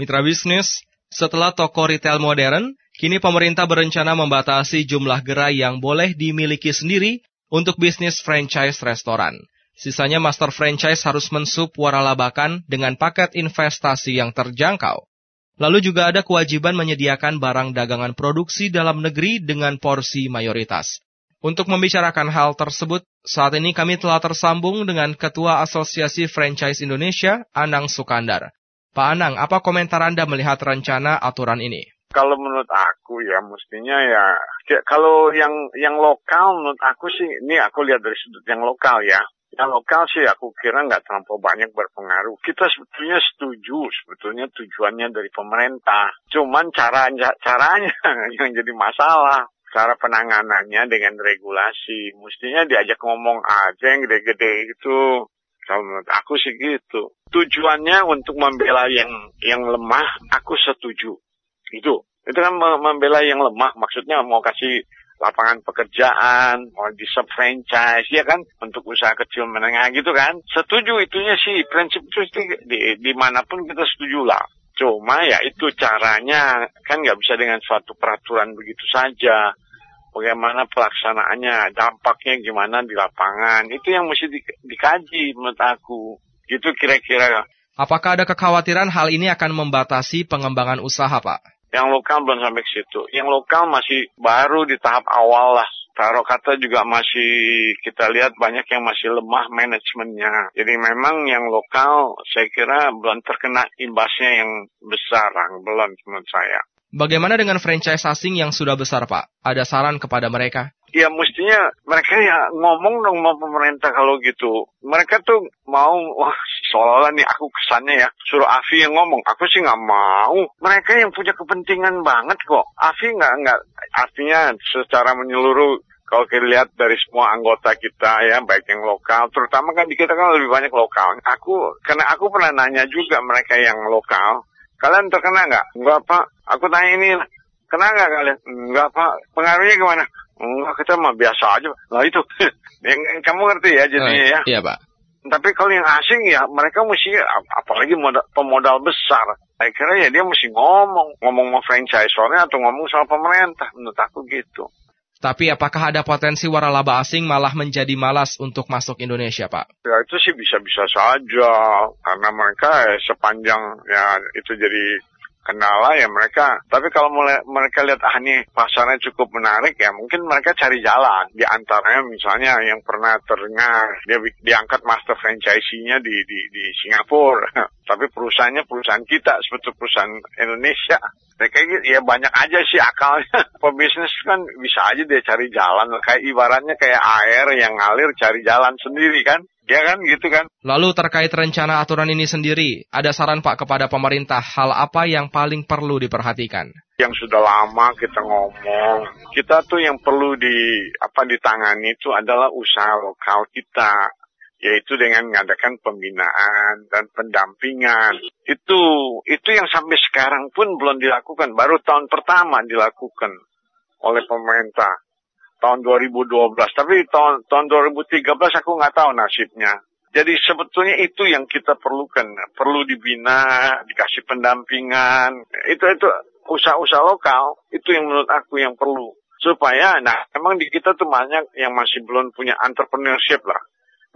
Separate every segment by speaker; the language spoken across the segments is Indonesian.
Speaker 1: Mitra bisnis, setelah toko retail modern, kini pemerintah berencana membatasi jumlah gerai yang boleh dimiliki sendiri untuk bisnis franchise restoran. Sisanya master franchise harus mensup waralabakan dengan paket investasi yang terjangkau. Lalu juga ada kewajiban menyediakan barang dagangan produksi dalam negeri dengan porsi mayoritas. Untuk membicarakan hal tersebut, saat ini kami telah tersambung dengan Ketua Asosiasi Franchise Indonesia, Anang Sukandar. Pak Anang, apa komentar Anda melihat rencana aturan ini?
Speaker 2: Kalau menurut aku ya mestinya ya kalau yang yang lokal menurut aku sih ini aku lihat dari sudut yang lokal ya. Yang lokal sih aku kira nggak terlalu banyak berpengaruh. Kita sebetulnya setuju sebetulnya tujuannya dari pemerintah. Cuman caranya caranya yang jadi masalah cara penanganannya dengan regulasi. Mestinya diajak ngomong aja yang gede-gede itu. Menurut aku sih gitu. Tujuannya untuk membela yang yang lemah, aku setuju. Itu. Itu kan membela yang lemah, maksudnya mau kasih lapangan pekerjaan, mau di franchise, ya kan, untuk usaha kecil menengah gitu kan. Setuju itunya sih, prinsip itu di, di, di mana pun kita setuju lah. Cuma ya itu caranya kan nggak bisa dengan suatu peraturan begitu saja bagaimana pelaksanaannya, dampaknya gimana di lapangan. Itu yang mesti di, dikaji menurut aku. Gitu kira-kira.
Speaker 1: Apakah ada kekhawatiran hal ini akan membatasi pengembangan usaha, Pak?
Speaker 2: Yang lokal belum sampai ke situ. Yang lokal masih baru di tahap awal lah. Taruh kata juga masih kita lihat banyak yang masih lemah manajemennya. Jadi memang yang lokal saya kira belum terkena imbasnya yang besar, belum menurut saya.
Speaker 1: Bagaimana dengan franchise asing yang sudah besar, Pak? Ada saran kepada mereka?
Speaker 2: Ya mestinya mereka ya ngomong dong sama pemerintah kalau gitu. Mereka tuh mau, wah seolah-olah nih aku kesannya ya, suruh Afi yang ngomong. Aku sih nggak mau. Mereka yang punya kepentingan banget kok. Afi nggak, nggak, artinya secara menyeluruh kalau kita lihat dari semua anggota kita ya, baik yang lokal, terutama kan di kita kan lebih banyak lokal. Aku, karena aku pernah nanya juga mereka yang lokal, Kalian terkena nggak? Enggak pak. Aku tanya ini, kena nggak kalian? Enggak pak. Pengaruhnya gimana? Enggak, kita mah biasa aja. Lah itu, yang, kamu ngerti ya jadinya oh, ya?
Speaker 1: Iya pak.
Speaker 2: Tapi kalau yang asing ya mereka mesti apalagi modal, pemodal besar. Saya kira ya dia mesti ngomong, ngomong sama franchise-nya atau ngomong sama pemerintah. Menurut aku gitu.
Speaker 1: Tapi apakah ada potensi waralaba asing malah menjadi malas untuk masuk Indonesia, Pak?
Speaker 2: Ya itu sih bisa-bisa saja, karena mereka eh, sepanjang ya itu jadi kendala ya mereka. Tapi kalau mulai mereka lihat ah nih pasarnya cukup menarik ya mungkin mereka cari jalan. Di antaranya misalnya yang pernah terdengar dia diangkat master franchise-nya di di di Singapura. Tapi perusahaannya perusahaan kita sebetulnya perusahaan Indonesia. Ya, kayak ya banyak aja sih akalnya. Pebisnis kan bisa aja dia cari jalan. Kayak ibaratnya kayak air yang ngalir cari jalan sendiri kan. Ya kan, gitu kan.
Speaker 1: Lalu terkait rencana aturan ini sendiri, ada saran Pak kepada pemerintah hal apa yang paling perlu diperhatikan?
Speaker 2: Yang sudah lama kita ngomong, kita tuh yang perlu di apa ditangani itu adalah usaha lokal kita yaitu dengan mengadakan pembinaan dan pendampingan. Itu itu yang sampai sekarang pun belum dilakukan, baru tahun pertama dilakukan oleh pemerintah tahun 2012. Tapi tahun tahun 2013 aku nggak tahu nasibnya. Jadi sebetulnya itu yang kita perlukan, perlu dibina, dikasih pendampingan. Itu itu usaha-usaha lokal itu yang menurut aku yang perlu supaya nah emang di kita tuh banyak yang masih belum punya entrepreneurship lah.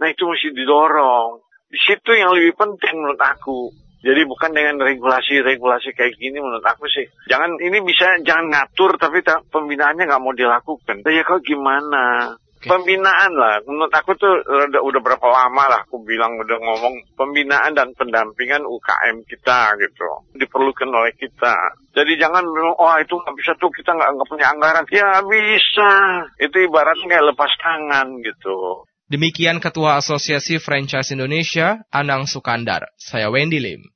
Speaker 2: Nah itu mesti didorong. Di situ yang lebih penting menurut aku. Jadi bukan dengan regulasi-regulasi kayak gini menurut aku sih. Jangan ini bisa jangan ngatur tapi pembinaannya nggak mau dilakukan. Ya kok gimana? Pembinaan lah, menurut aku tuh udah, udah berapa lama lah aku bilang udah ngomong pembinaan dan pendampingan UKM kita gitu diperlukan oleh kita. Jadi jangan oh itu nggak bisa tuh kita nggak nggak punya anggaran. Ya bisa, itu ibaratnya kayak lepas tangan gitu.
Speaker 1: Demikian Ketua Asosiasi Franchise Indonesia, Anang Sukandar. Saya Wendy Lim.